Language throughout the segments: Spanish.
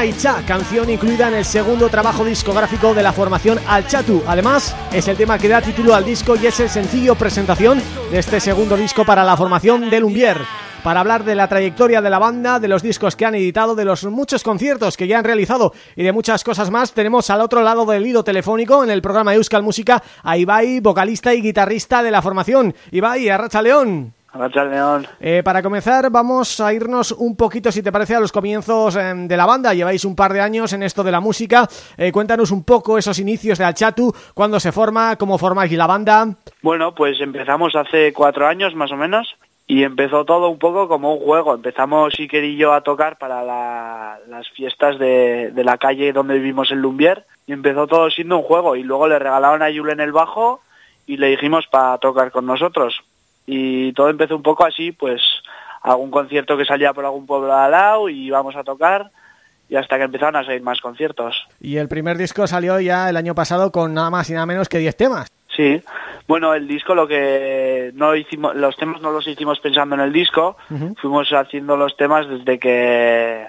hablando del tema Icha, canción incluida en el segundo trabajo discográfico de la formación Alchatu. Además, es el tema que da título al disco y es el sencillo presentación de este segundo disco para la formación de Lumbier para hablar de la trayectoria de la banda, de los discos que han editado, de los muchos conciertos que ya han realizado y de muchas cosas más, tenemos al otro lado del hilo telefónico en el programa Euskal Música a Ibai, vocalista y guitarrista de la formación. Ibai, Arracha León. Eh, para comenzar vamos a irnos un poquito, si te parece, a los comienzos em, de la banda. Lleváis un par de años en esto de la música. Eh, cuéntanos un poco esos inicios de Alchatu, cuándo se forma, cómo formáis la banda. Bueno, pues empezamos hace cuatro años más o menos y empezó todo un poco como un juego. Empezamos Iker y yo a tocar para las fiestas de, la calle donde vivimos en Lumbier y empezó todo siendo un juego y luego le regalaron a en el bajo y le dijimos para tocar con nosotros. Y todo empezó un poco así, pues algún concierto que salía por algún pueblo al lado y íbamos a tocar y hasta que empezaron a salir más conciertos. Y el primer disco salió ya el año pasado con nada más y nada menos que 10 temas. Sí, bueno, el disco lo que no hicimos, los temas no los hicimos pensando en el disco, fuimos haciendo los temas desde que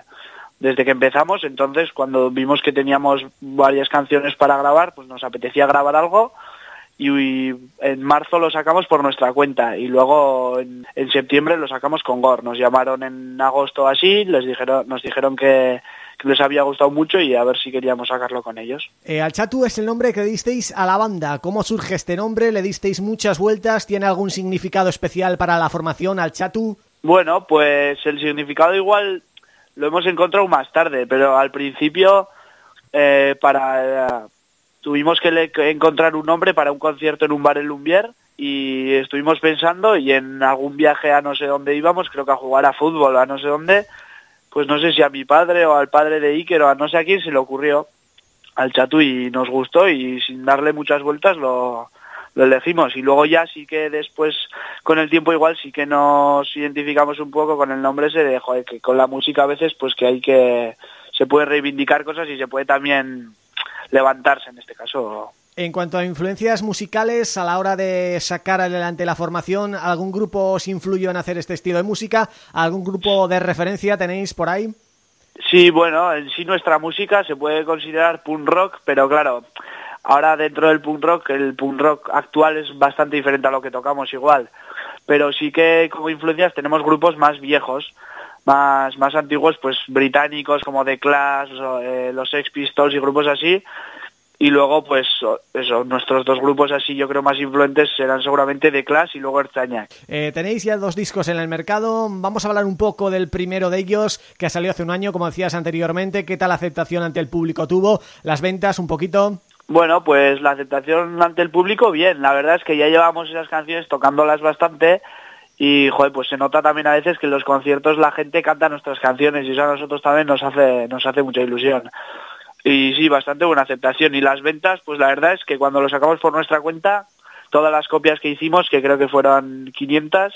desde que empezamos, entonces cuando vimos que teníamos varias canciones para grabar, pues nos apetecía grabar algo y, en marzo lo sacamos por nuestra cuenta y luego en, en septiembre lo sacamos con Gore. Nos llamaron en agosto así, les dijeron, nos dijeron que, les había gustado mucho y a ver si queríamos sacarlo con ellos. Eh, Alchatu es el nombre que disteis a la banda. ¿Cómo surge este nombre? ¿Le disteis muchas vueltas? ¿Tiene algún significado especial para la formación Alchatu? Bueno, pues el significado igual lo hemos encontrado más tarde, pero al principio eh, para tuvimos que encontrar un nombre para un concierto en un bar en Lumbier y estuvimos pensando y en algún viaje a no sé dónde íbamos, creo que a jugar a fútbol a no sé dónde, pues no sé si a mi padre o al padre de Iker o a no sé a quién se le ocurrió al chatu y nos gustó y sin darle muchas vueltas lo, lo elegimos. Y luego ya sí que después con el tiempo igual sí que nos identificamos un poco con el nombre ese de que con la música a veces pues que hay que se puede reivindicar cosas y se puede también levantarse en este caso en cuanto a influencias musicales, a la hora de sacar adelante la formación, ¿algún grupo os influyó en hacer este estilo de música? ¿Algún grupo de referencia tenéis por ahí? Sí, bueno, en sí nuestra música se puede considerar punk rock, pero claro, ahora dentro del punk rock, el punk rock actual es bastante diferente a lo que tocamos igual. Pero sí que como influencias tenemos grupos más viejos, más, más antiguos, pues británicos como The Clash, eh, los Sex Pistols y grupos así, y luego pues eso nuestros dos grupos así yo creo más influentes serán seguramente The Clash y luego Erzañac. Eh, tenéis ya dos discos en el mercado, vamos a hablar un poco del primero de ellos que ha salido hace un año como decías anteriormente, ¿qué tal aceptación ante el público tuvo? ¿Las ventas un poquito? Bueno, pues la aceptación ante el público bien, la verdad es que ya llevamos esas canciones tocándolas bastante y joder, pues se nota también a veces que en los conciertos la gente canta nuestras canciones y eso a nosotros también nos hace nos hace mucha ilusión. Y sí, bastante buena aceptación. Y las ventas, pues la verdad es que cuando lo sacamos por nuestra cuenta, todas las copias que hicimos, que creo que fueron 500,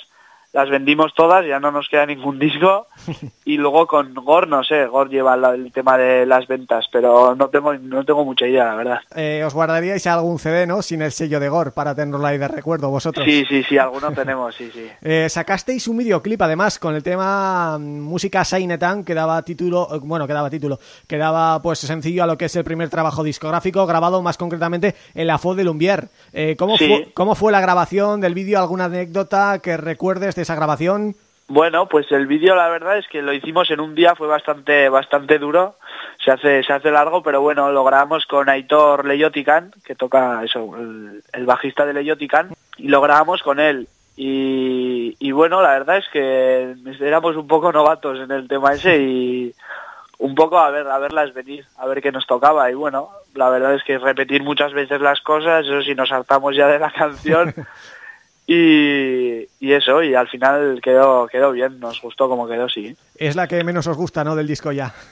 las vendimos todas, ya no nos queda ningún disco. Y luego con Gor, no sé, Gor lleva el tema de las ventas, pero no tengo no tengo mucha idea, la verdad. Eh, os guardaríais algún CD, ¿no? Sin el sello de Gor, para tenerlo ahí de recuerdo vosotros. Sí, sí, sí, algunos tenemos, sí, sí. Eh, sacasteis un videoclip, además, con el tema mm, música Sainetan, que daba título, eh, bueno, que daba título, que daba, pues, sencillo a lo que es el primer trabajo discográfico, grabado más concretamente en la FO de Lumbier. ¿cómo, fue, ¿Cómo fue la grabación del vídeo? ¿Alguna anécdota que recuerdes de esa grabación? Bueno, pues el vídeo la verdad es que lo hicimos en un día, fue bastante bastante duro, se hace se hace largo, pero bueno, lo grabamos con Aitor Leyotican, que toca eso, el, bajista de Leyotican, y lo grabamos con él. Y, y bueno, la verdad es que éramos un poco novatos en el tema ese y un poco a ver a verlas venir, a ver qué nos tocaba y bueno, la verdad es que repetir muchas veces las cosas, eso si nos saltamos ya de la canción Y, eso, y al final quedó quedó bien, nos gustó como quedó, sí. Es la que menos os gusta, ¿no?, del disco ya.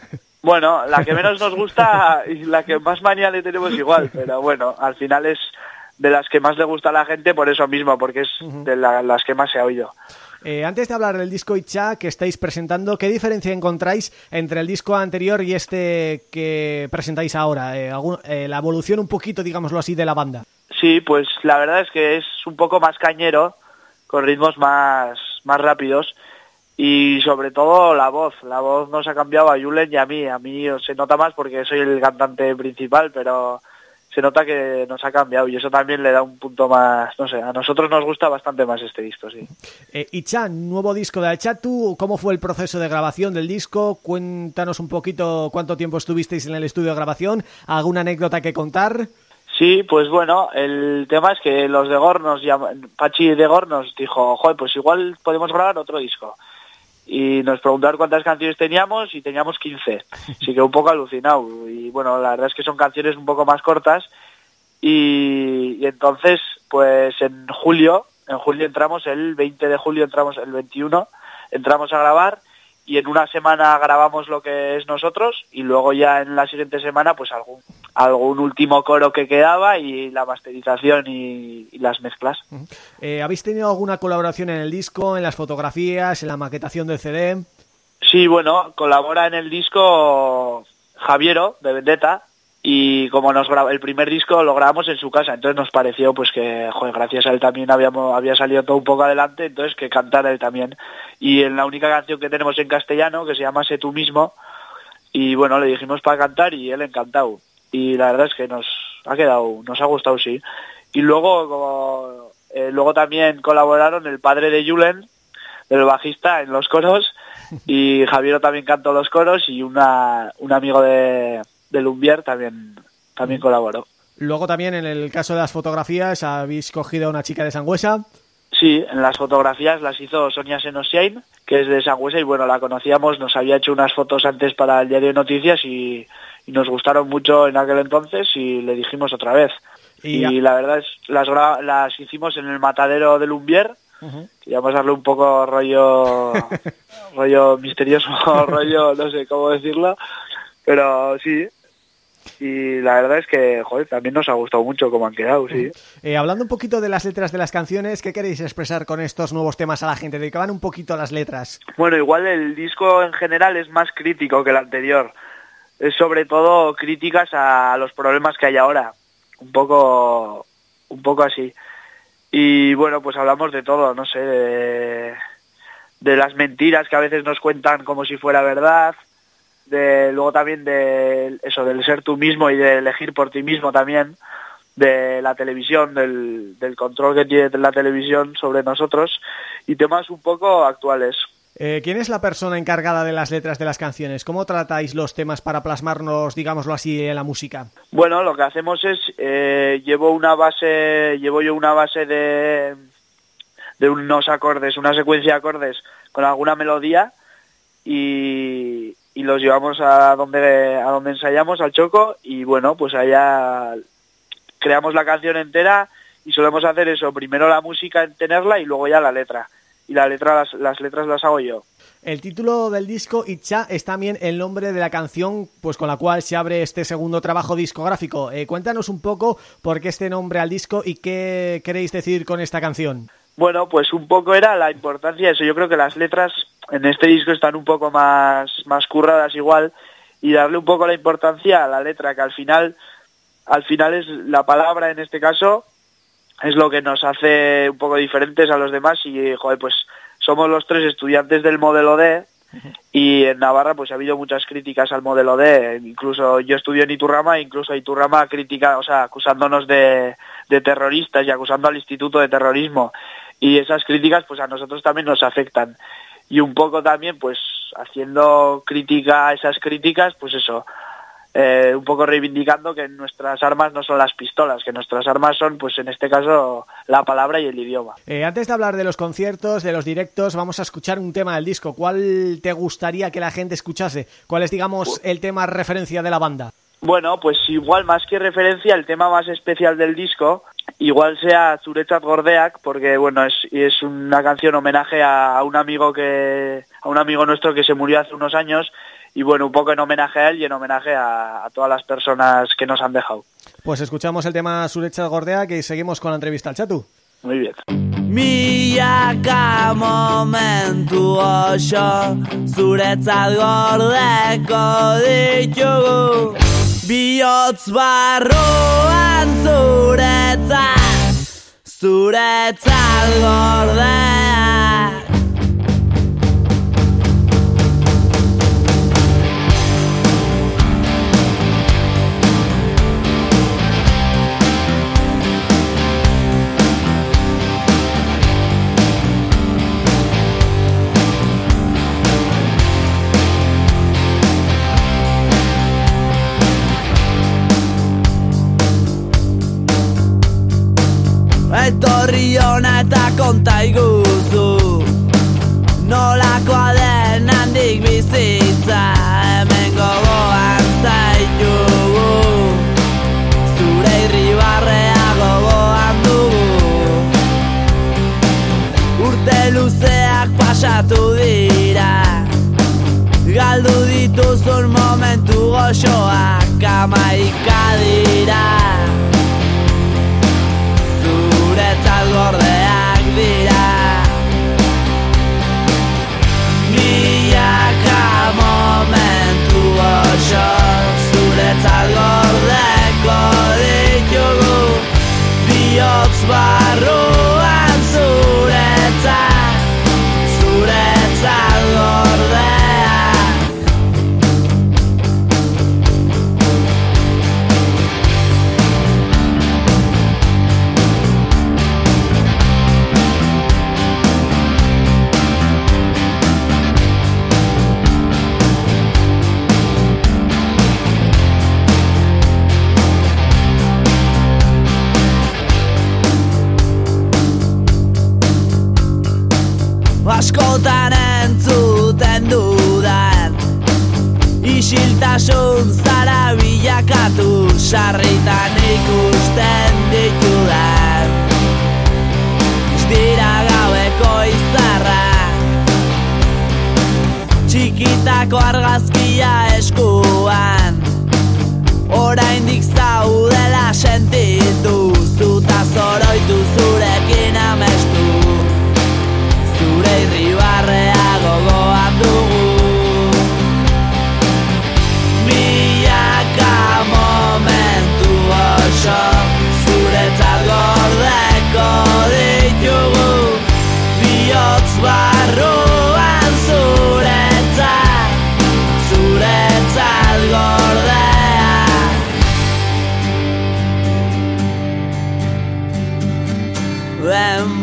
Bueno, la que menos nos gusta y la que más manía le tenemos igual, pero bueno, al final es de las que más le gusta a la gente por eso mismo, porque es de las que más se ha oído. Eh, antes de hablar del disco Icha que estáis presentando, ¿qué diferencia encontráis entre el disco anterior y este que presentáis ahora? Eh, eh, la evolución un poquito, digámoslo así, de la banda. Sí, pues la verdad es que es un poco más cañero, con ritmos más, más rápidos y sobre todo la voz. La voz nos ha cambiado a Julen y a mí. A mí se nota más porque soy el cantante principal, pero se nota que nos ha cambiado y eso también le da un punto más, no sé, a nosotros nos gusta bastante más este disco, sí. Eh, Ichan, nuevo disco de Alchatu, ¿cómo fue el proceso de grabación del disco? Cuéntanos un poquito cuánto tiempo estuvisteis en el estudio de grabación, ¿alguna anécdota que contar? Sí, pues bueno, el tema es que los de Gornos, Pachi de Gornos dijo, joder, pues igual podemos grabar otro disco y nos preguntaron cuántas canciones teníamos y teníamos 15. Así que un poco alucinado. Y bueno, la verdad es que son canciones un poco más cortas. Y, entonces, pues en julio, en julio entramos, el 20 de julio entramos, el 21, entramos a grabar y en una semana grabamos lo que es nosotros y luego ya en la siguiente semana pues algún algún último coro que quedaba y la masterización y, las mezclas. Eh, ¿Habéis tenido alguna colaboración en el disco, en las fotografías, en la maquetación del CD? Sí, bueno, colabora en el disco Javiero de Vendetta y como nos el primer disco lo grabamos en su casa, entonces nos pareció pues que, gracias a él también habíamos, había salido todo un poco adelante, entonces que cantara él también. Y en la única canción que tenemos en castellano, que se llama Sé tú mismo, y bueno, le dijimos para cantar y él encantado. Y la verdad es que nos ha quedado, nos ha gustado, sí. Y luego, como, eh, luego también colaboraron el padre de Julen, el bajista, en los coros, y Javier también cantó los coros y una, un amigo de de Lumbier también, también colaboró. Luego también en el caso de las fotografías habéis cogido a una chica de Sangüesa. Sí, en las fotografías las hizo Sonia Senosiain, que es de Sangüesa y bueno, la conocíamos, nos había hecho unas fotos antes para el diario de noticias y, nos gustaron mucho en aquel entonces y le dijimos otra vez. Y, la verdad es las las hicimos en el matadero de Lumbier, y vamos a darle un poco rollo rollo misterioso, rollo, no sé cómo decirlo, pero sí, y la verdad es que, joder, también nos ha gustado mucho cómo han quedado, sí. Eh, hablando un poquito de las letras de las canciones, ¿qué queréis expresar con estos nuevos temas a la gente? Dedicaban un poquito a las letras. Bueno, igual el disco en general es más crítico que el anterior. Es sobre todo críticas a los problemas que hay ahora. Un poco, un poco así. Y bueno, pues hablamos de todo, no sé, de, de las mentiras que a veces nos cuentan como si fuera verdad, de luego también de eso del ser tú mismo y de elegir por ti mismo también de la televisión del, del control que tiene la televisión sobre nosotros y temas un poco actuales eh, ¿Quién es la persona encargada de las letras de las canciones? ¿Cómo tratáis los temas para plasmarnos, digámoslo así, en la música? Bueno, lo que hacemos es, eh, llevo una base, llevo yo una base de, de unos acordes, una secuencia de acordes con alguna melodía y, y los llevamos a donde a donde ensayamos al Choco y bueno pues allá creamos la canción entera y solemos hacer eso primero la música en tenerla y luego ya la letra y la letra las, las letras las hago yo el título del disco Itcha es también el nombre de la canción pues con la cual se abre este segundo trabajo discográfico. Eh, cuéntanos un poco por qué este nombre al disco y qué queréis decir con esta canción. Bueno, pues un poco era la importancia de eso. Yo creo que las letras en este disco están un poco más, más curradas igual y darle un poco la importancia a la letra, que al final, al final es la palabra en este caso, es lo que nos hace un poco diferentes a los demás y, joder, pues somos los tres estudiantes del modelo D y en Navarra pues ha habido muchas críticas al modelo D, incluso yo estudio en Iturrama, incluso Iturrama crítica, o sea, acusándonos de, de terroristas y acusando al Instituto de Terrorismo y esas críticas pues a nosotros también nos afectan y un poco también pues haciendo crítica a esas críticas pues eso eh, un poco reivindicando que nuestras armas no son las pistolas, que nuestras armas son, pues en este caso, la palabra y el idioma. Eh, antes de hablar de los conciertos, de los directos, vamos a escuchar un tema del disco. ¿Cuál te gustaría que la gente escuchase? ¿Cuál es, digamos, el tema referencia de la banda? Bueno, pues igual más que referencia, el tema más especial del disco igual sea Zuretzat Gordeak, porque bueno, es, es una canción homenaje a, un amigo que a un amigo nuestro que se murió hace unos años y bueno, un poco en homenaje a él y en homenaje a, todas las personas que nos han dejado. Pues escuchamos el tema Zuretzat Gordeak y seguimos con la entrevista al Chatu. Muy bien. Biotz barroan zuretzat Zuretzat gordeak horri hona eta konta iguzu. Nolakoa den handik bizitza Hemen gogoan zaitugu Zure irribarrea gogoan dugu. Urte luzeak pasatu dira. Galdu dituzun momentu goxoak amaika dira Zuretzat gordeak dira Milaka momentu goxo Zuretzat gordeko ditugu. Biotz barruan askotan entzuten dudan. Isiltasun zara bilakatu sarritan ikusten ditudan. Ez dira gaueko izarra Txikitako argazkia eskuan. Oraindik zaudela sentitu Zuta zoroitu zurekin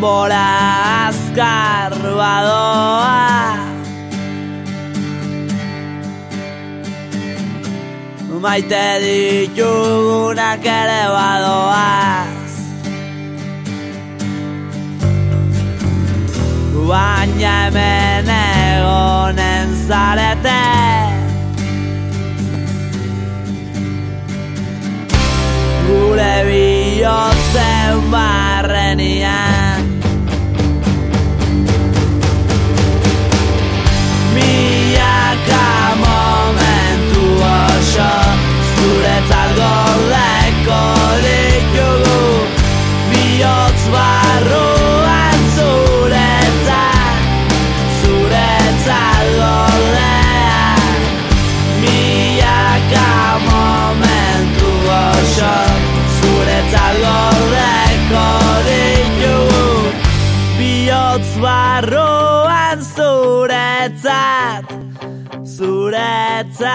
denbora azkar badoa. Maite ditugunak ere badoaz. Baina hemen egonen zarete. Gure bihotzen barrenian Milaka momentu oso Zuretzat gordeko ditugu Bihotz barruan Eh,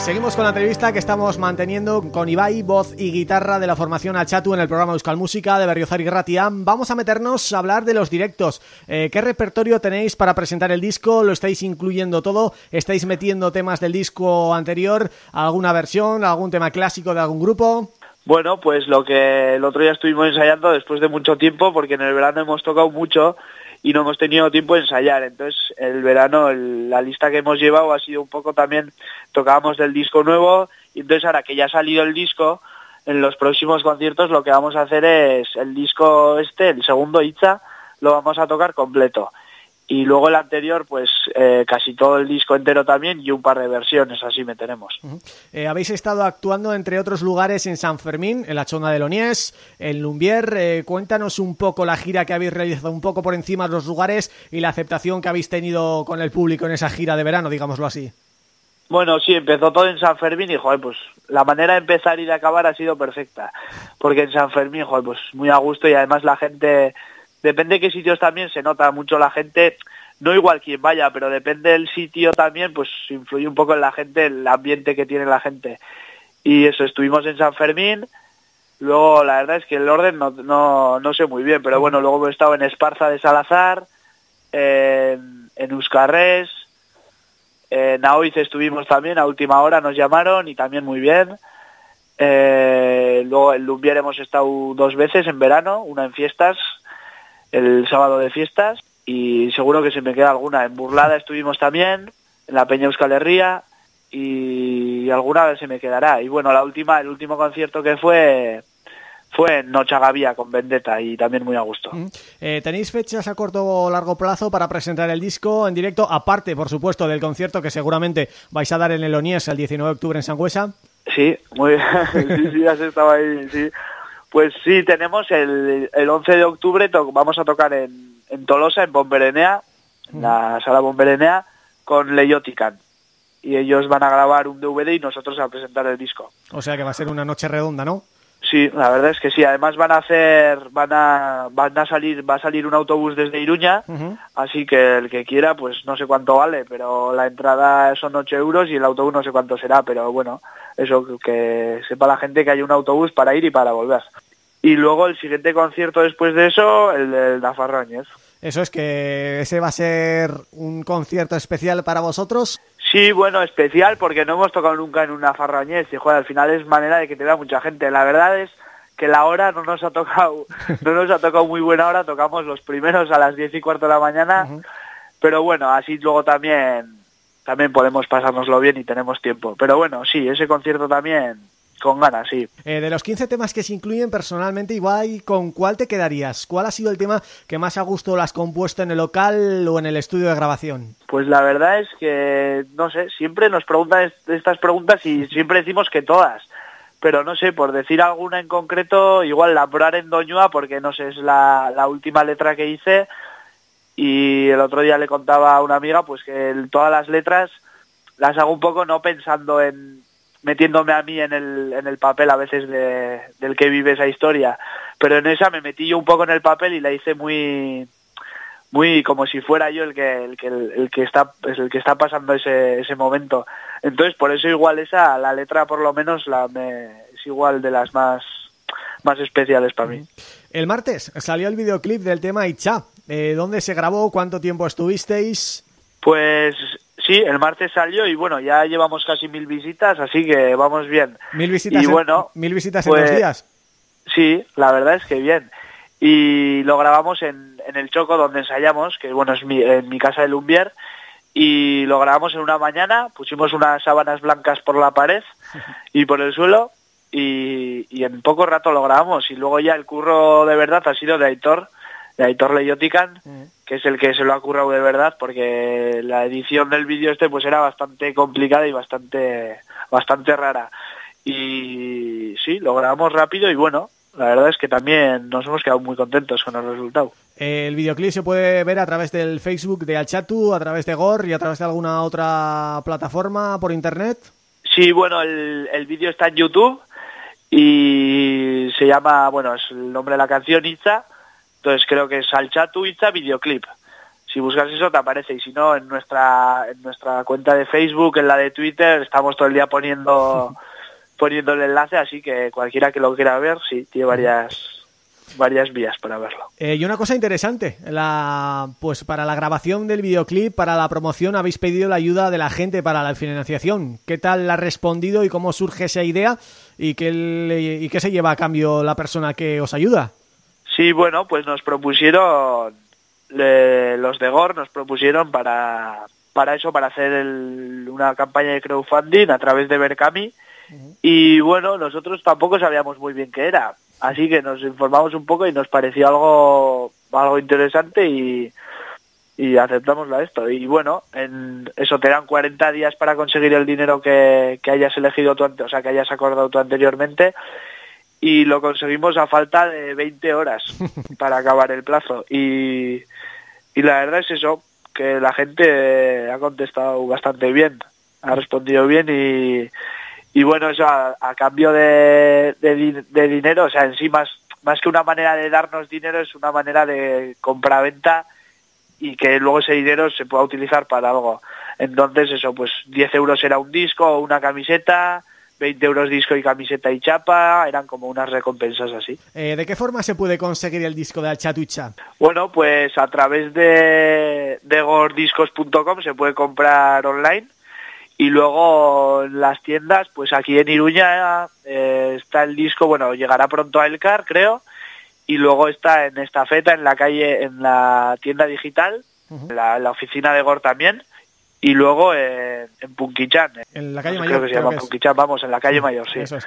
Seguimos con la entrevista que estamos manteniendo con Ibai, voz y guitarra de la formación Achatu en el programa Euskal Música de Berriozar y Ratia. Vamos a meternos a hablar de los directos. Eh, ¿Qué repertorio tenéis para presentar el disco? ¿Lo estáis incluyendo todo? ¿Estáis metiendo temas del disco anterior? ¿Alguna versión? ¿Algún tema clásico de algún grupo? Bueno, pues lo que el otro día estuvimos ensayando después de mucho tiempo, porque en el verano hemos tocado mucho y no hemos tenido tiempo de ensayar. Entonces, el verano, la lista que hemos llevado ha sido un poco también, tocábamos del disco nuevo, y entonces ahora que ya ha salido el disco, en los próximos conciertos lo que vamos a hacer es el disco este, el segundo Itza, lo vamos a tocar completo. Y luego el anterior, pues eh, casi todo el disco entero también y un par de versiones, así meteremos. Eh, habéis estado actuando, entre otros lugares, en San Fermín, en la Chonda de Lonies, en Lumbier. Eh, cuéntanos un poco la gira que habéis realizado, un poco por encima de los lugares y la aceptación que habéis tenido con el público en esa gira de verano, digámoslo así. Bueno, sí, empezó todo en San Fermín y, joder, pues la manera de empezar y de acabar ha sido perfecta. Porque en San Fermín, joder, pues muy a gusto y además la gente, depende de qué sitios también, se nota mucho la gente, no igual quien vaya, pero depende del sitio también, pues influye un poco en la gente, el ambiente que tiene la gente. Y eso, estuvimos en San Fermín, luego la verdad es que el orden no, no, no sé muy bien, pero bueno, luego hemos estado en Esparza de Salazar, en, en en Aoiz estuvimos también, a última hora nos llamaron y también muy bien. Eh, luego en Lumbier hemos estado dos veces en verano, una en fiestas, el sábado de fiestas, y seguro que se me queda alguna. En Burlada estuvimos también, en la Peña Euskal Herria, y alguna vez se me quedará. Y bueno, la última, el último concierto que fue fue en Nochagavía con Vendetta y también muy a gusto. Eh, ¿Tenéis fechas a corto o largo plazo para presentar el disco en directo? Aparte, por supuesto, del concierto que seguramente vais a dar en el Onies el 19 de octubre en Sangüesa. Sí, muy sí, sí, has estado ahí, sí. Pues sí, tenemos el, el 11 de octubre, vamos a tocar en, en Tolosa, en Bomberenea, en la sala Bomberenea, con Leyotican. Y ellos van a grabar un DVD y nosotros a presentar el disco. O sea que va a ser una noche redonda, ¿no? Sí, la verdad es que sí. Además van a hacer, van a, van a salir, va a salir un autobús desde Iruña, así que el que quiera, pues no sé cuánto vale, pero la entrada son 8 euros y el autobús no sé cuánto será, pero bueno, eso que sepa la gente que hay un autobús para ir y para volver. Y luego el siguiente concierto después de eso, el de Nafarroñez. Eso es que ese va a ser un concierto especial para vosotros. Sí, bueno, especial porque no hemos tocado nunca en una farrañez y joder, al final es manera de que te vea mucha gente. La verdad es que la hora no nos ha tocado no nos ha tocado muy buena hora, tocamos los primeros a las diez y cuarto de la mañana, pero bueno, así luego también también podemos pasárnoslo bien y tenemos tiempo. Pero bueno, sí, ese concierto también con ganas, sí. Eh, de los 15 temas que se incluyen personalmente, igual, ¿con cuál te quedarías? ¿Cuál ha sido el tema que más a gusto lo has compuesto en el local o en el estudio de grabación? Pues la verdad es que, no sé, siempre nos preguntan estas preguntas y siempre decimos que todas. Pero no sé, por decir alguna en concreto, igual la Proar en Doñua, porque no sé, es la, la última letra que hice y el otro día le contaba a una amiga pues que el, todas las letras las hago un poco no pensando en metiéndome a mí en el, en el papel a veces de, del que vive esa historia. Pero en esa me metí yo un poco en el papel y la hice muy muy como si fuera yo el que el que el, que está el que está pasando ese, ese momento. Entonces, por eso igual esa la letra por lo menos la me, es igual de las más más especiales para mí. El martes salió el videoclip del tema Icha. Eh, ¿Dónde se grabó? ¿Cuánto tiempo estuvisteis? Pues Sí, el martes salió y bueno, ya llevamos casi mil visitas, así que vamos bien. ¿Mil visitas, y bueno, en, mil visitas en dos pues, días? Sí, la verdad es que bien. Y lo grabamos en, en el Choco, donde ensayamos, que bueno, es mi, en mi casa de Lumbier, y lo grabamos en una mañana, pusimos unas sábanas blancas por la pared y por el suelo, y, y en poco rato lo grabamos. Y luego ya el curro de verdad ha sido de Aitor, de Aitor Leyotican, que es el que se lo ha currado de verdad, porque la edición del vídeo este pues era bastante complicada y bastante bastante rara. Y sí, lo grabamos rápido y bueno, la verdad es que también nos hemos quedado muy contentos con el resultado. El videoclip se puede ver a través del Facebook de Alchatu, a través de Gore y a través de alguna otra plataforma por internet. Sí, bueno, el, el vídeo está en YouTube y se llama, bueno, es el nombre de la canción Itza entonces creo que es Alchatu Itza videoclip. Si buscas eso te aparece y si no en nuestra en nuestra cuenta de Facebook, en la de Twitter, estamos todo el día poniendo poniendo el enlace, así que cualquiera que lo quiera ver, sí, tiene varias varias vías para verlo. Eh, y una cosa interesante, la pues para la grabación del videoclip, para la promoción, habéis pedido la ayuda de la gente para la financiación. ¿Qué tal la ha respondido y cómo surge esa idea y qué, le, y qué se lleva a cambio la persona que os ayuda? Sí, bueno, pues nos propusieron, los de GOR nos propusieron para, para eso, para hacer el, una campaña de crowdfunding a través de Berkami. Uh -huh. Y bueno, nosotros tampoco sabíamos muy bien qué era. Así que nos informamos un poco y nos pareció algo, algo interesante y, y aceptamos la esto. Y bueno, en eso te dan 40 días para conseguir el dinero que, que hayas elegido tú, o sea, que hayas acordado tú anteriormente y lo conseguimos a falta de 20 horas para acabar el plazo. Y, y la verdad es eso que la gente ha contestado bastante bien ha respondido bien y, y bueno eso a, a cambio de, de, de, dinero o sea en sí más más que una manera de darnos dinero es una manera de compra-venta y que luego ese dinero se pueda utilizar para algo. Entonces eso pues 10 euros era un disco o una camiseta 20 euros disco y camiseta y chapa, eran como unas recompensas así. Eh, ¿De qué forma se puede conseguir el disco de Alchatucha? Bueno, pues a través de, de gordiscos.com se puede comprar online Y luego en las tiendas, pues aquí en Iruña eh, está el disco, bueno, llegará pronto a Elcar, creo, y luego está en esta feta, en la calle, en la tienda digital, la, la oficina de Gor también, y luego en, en Punquichan. eh. En la calle Creo Mayor. que se creo llama que es. Punquichan, vamos, en la calle Mayor, sí. Eso es.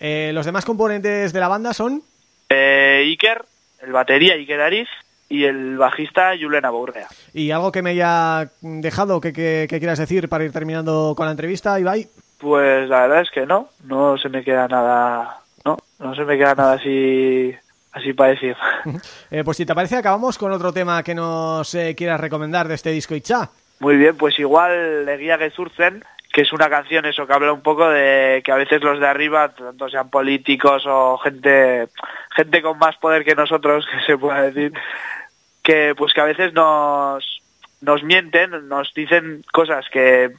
Eh, los demás componentes de la banda son... Eh, Iker, el batería Iker Ariz, y el bajista Julen Aburrea. ¿Y algo que me haya dejado que, que- que quieras decir para ir terminando con la entrevista, Ibai? Pues la verdad es que no, no se me queda nada, no, no se me queda nada así, así para decir. Eh, pues si te parece, acabamos con otro tema que nos eh, quieras recomendar de este disco Itcha. Muy bien, pues igual Leguía Gezurzen, que es una canción eso que habla un poco de que a veces los de arriba, tanto sean políticos o gente, gente con más poder que nosotros, que se pueda decir, que pues que a veces nos, nos mienten, nos dicen cosas que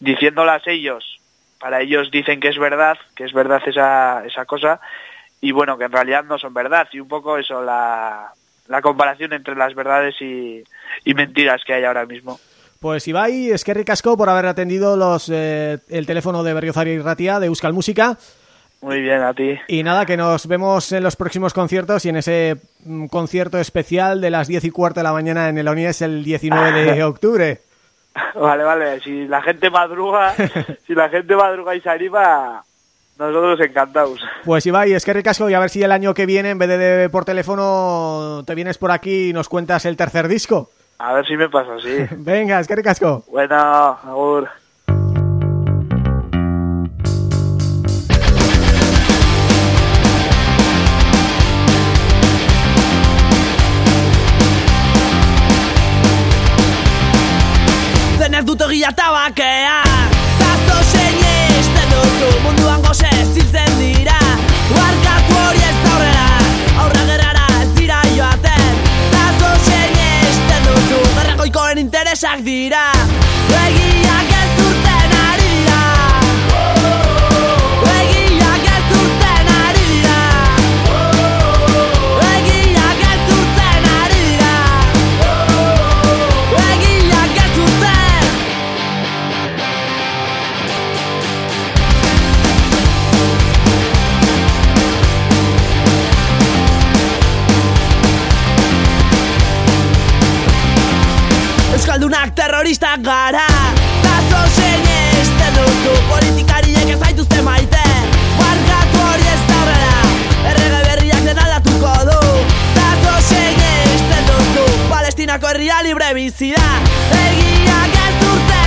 diciéndolas ellos, para ellos dicen que es verdad, que es verdad esa, esa cosa, y bueno, que en realidad no son verdad, y un poco eso, la, la comparación entre las verdades y, y mentiras que hay ahora mismo. Pues Ibai, es que ricasco por haber atendido los eh, el teléfono de Berriozar y Ratia de Euskal Música. Muy bien, a ti. Y nada, que nos vemos en los próximos conciertos y en ese mm, concierto especial de las 10 y cuarto de la mañana en el ONIES el 19 de octubre. Vale, vale, si la gente madruga, si la gente madruga y se anima, nosotros encantados. Pues Ibai, es que ricasco y a ver si el año que viene, en vez de, de por teléfono, te vienes por aquí y nos cuentas el tercer disco. A ver si me pasa, sí. Venga, es que ricasco. Bueno, agur. vai virar. Duzu Politikariek ez zaituzte maite. Barkatu hori ez da aurrera Errege berriak den aldatuko du Tazo sinisten duzu Palestinako herria libre bizi da Egiak ez urte